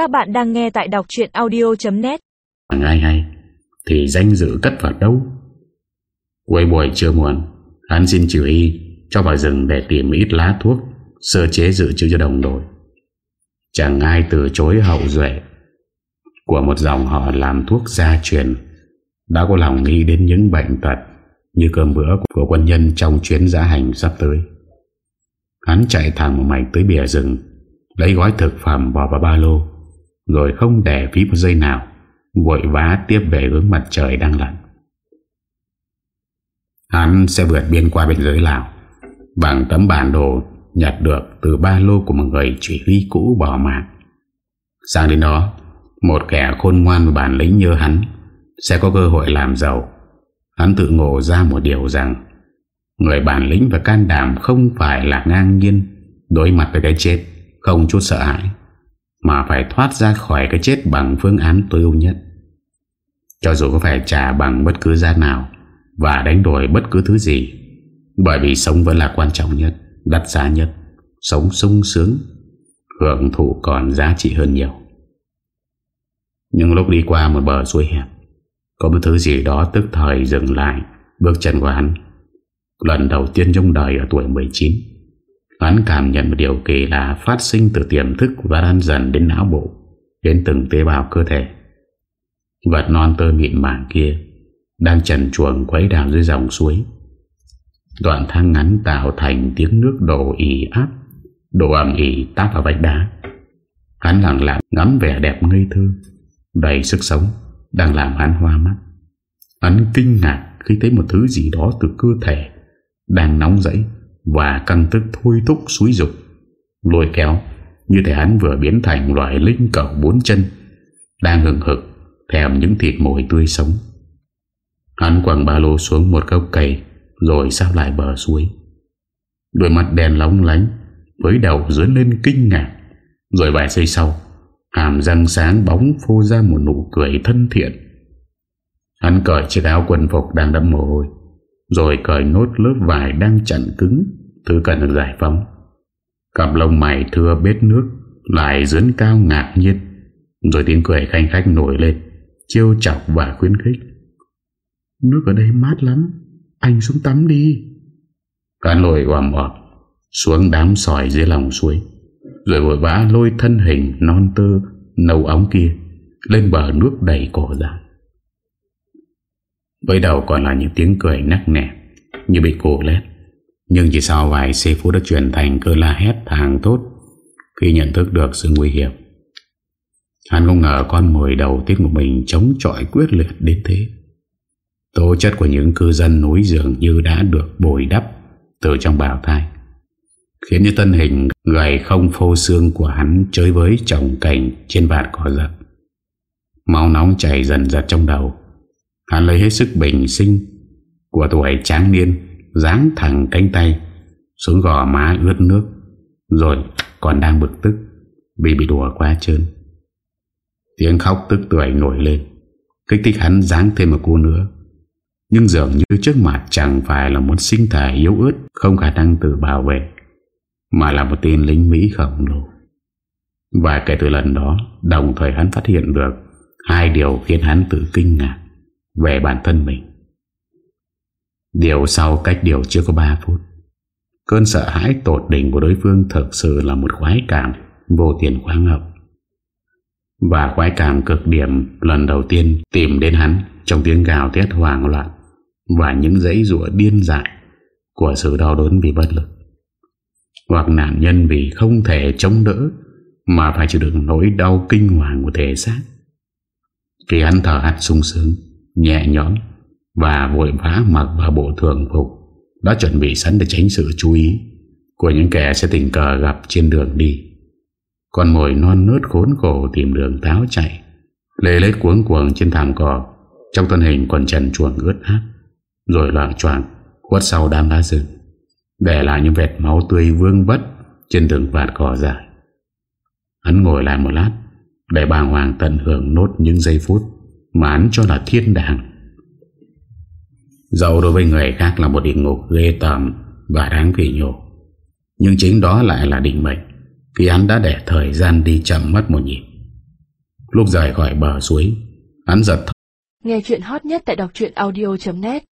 Các bạn đang nghe tại đọc chuyện audio.net Ai hay Thì danh dự cất vào đâu? Cuối buổi trưa muộn, Hắn xin chữ y, Cho vào rừng để tìm ít lá thuốc, Sơ chế dự trữ cho đồng đội. Chẳng ai từ chối hậu duệ. Của một dòng họ làm thuốc gia truyền, Đã có lòng nghĩ đến những bệnh tật Như cơm bữa của quân nhân Trong chuyến giã hành sắp tới. Hắn chạy thẳng một mạch tới bìa rừng, Lấy gói thực phẩm bỏ vào ba lô rồi không để phí một giây nào, Vội vã tiếp về hướng mặt trời đang lặn. Hắn sẽ vượt biên qua biên giới Lào, Bằng tấm bản đồ Nhặt được từ ba lô của một người chỉ huy cũ bỏ mạng. Sang đến đó, Một kẻ khôn ngoan và bản lĩnh như hắn Sẽ có cơ hội làm giàu. Hắn tự ngộ ra một điều rằng, Người bản lĩnh và can đảm Không phải là ngang nhiên Đối mặt với cái chết, Không chút sợ hãi. Mà phải thoát ra khỏi cái chết bằng phương án tối ưu nhất. Cho dù có phải trả bằng bất cứ giá nào Và đánh đổi bất cứ thứ gì, Bởi vì sống vẫn là quan trọng nhất, Đắt giá nhất, Sống sung sướng, Hưởng thụ còn giá trị hơn nhiều. Nhưng lúc đi qua một bờ suối hẹp, Có một thứ gì đó tức thời dừng lại, Bước chân của hắn, Lần đầu tiên trong đời ở tuổi 19 Hắn cảm nhận một điều kỳ lạ Phát sinh từ tiềm thức Và lan dần đến não bộ, Đến từng tế bào cơ thể. Vật non tơ mịn màng kia Đang trần chuồng quấy đào dưới dòng suối. Đoạn thang ngắn tạo thành tiếng nước đổ ỉ áp, Đổ ẩm ỉ táp vào vách đá. Hắn lặng lặng ngắm vẻ đẹp ngây thơ, Đầy sức sống, Đang làm hắn hoa mắt. Hắn kinh ngạc khi thấy một thứ gì đó từ cơ thể Đang nóng dẫy và căng tức thôi thúc suối dục, Lôi kéo, Như thể hắn vừa biến thành loại linh cầu bốn chân, Đang hừng hực Thèm những thịt mồi tươi sống. Hắn quẳng ba lô xuống một gốc cây, Rồi sao lại bờ suối. Đôi mắt đèn lóng lánh, Với đầu dướn lên kinh ngạc. Rồi vài giây sau, Hàm răng sáng bóng phô ra một nụ cười thân thiện. Hắn cởi chiếc áo quần phục đang đẫm mồ hôi. Rồi cởi nốt lớp vải đang chặn cứng, Thứ cần được giải phóng. Cặp lông mày thưa bết nước, Lại dướn cao ngạc nhiên. Rồi tiếng cười khanh khách nổi lên, Chiêu chọc và khuyến khích. Nước ở đây mát lắm, Anh xuống tắm đi. Cán lội oàm ọp, Xuống đám sỏi dưới lòng suối. Rồi vội vã lôi thân hình non tơ, Nâu óng kia, Lên bờ nước đầy cổ ra. Với đầu còn là những tiếng cười nắc nẻ, Như bị cổ lết Nhưng chỉ sau vài giây phút đã chuyển thành cơ la hét hàng tốt Khi nhận thức được sự nguy hiểm Hắn không ngờ con mồi đầu tiên của mình chống chọi quyết liệt đến thế. Tố chất của những cư dân núi dường như đã được bồi đắp từ trong bào thai. Khiến cho thân hình gầy không phô xương của hắn chơi với trồng cảnh trên vạt cỏ rậm. Máu nóng chảy dần dật trong đầu. Hắn lấy hết sức bình sinh của tuổi tráng niên, dáng thẳng cánh tay xuống gò má ướt nước, rồi còn đang bực tức vì bị đùa quá trơn. Tiếng khóc tức tuổi nổi lên Kích thích hắn dáng thêm một cô nữa. Nhưng dường như trước mặt chẳng phải là một sinh thể yếu ớt Không khả năng tự bảo vệ Mà là một tên lính Mỹ khổng lồ. Và kể từ lần đó Đồng thời hắn phát hiện được Hai điều khiến hắn tự kinh ngạc. Về bản thân mình Điều sau cách điều chưa có 3 phút Cơn sợ hãi tột đỉnh của đối phương Thực sự là một khoái cảm Vô tiền khoáng ngọc và khoái cảm cực điểm lần đầu tiên tìm đến hắn trong tiếng gào thét hoảng loạn và những giấy rủa điên dại của sự đau đớn vì bất lực. Hoặc nạn nhân vì không thể chống đỡ mà phải chịu đựng nỗi đau kinh hoàng của thể xác. Khi hắn thở hắt sung sướng, nhẹ nhõm và vội vã mặc vào bộ thường phục. Đã chuẩn bị sẵn để tránh sự chú ý của những kẻ sẽ tình cờ gặp trên đường đi. Con mồi non nớt khốn khổ tìm đường táo chạy Lê lết cuống cuồng trên thảm cỏ Trong thân hình còn trần chuồng ướt áp, Rồi loạn choạng Quất sau đám lá rừng Để lại những vệt máu tươi vương vất Trên từng vạt cỏ dài Hắn ngồi lại một lát Để bàng hoàng tận hưởng nốt những giây phút. Mà hắn cho là thiên đàng. Dẫu đối với người khác là một địa ngục ghê tầm Và đáng phỉ nhổ, Nhưng chính đó lại là định mệnh, khi hắn đã để thời gian đi chậm mất một nhịp. Lúc rời khỏi bờ suối, Hắn giật Nghe chuyện hot nhất tại đọc audio.net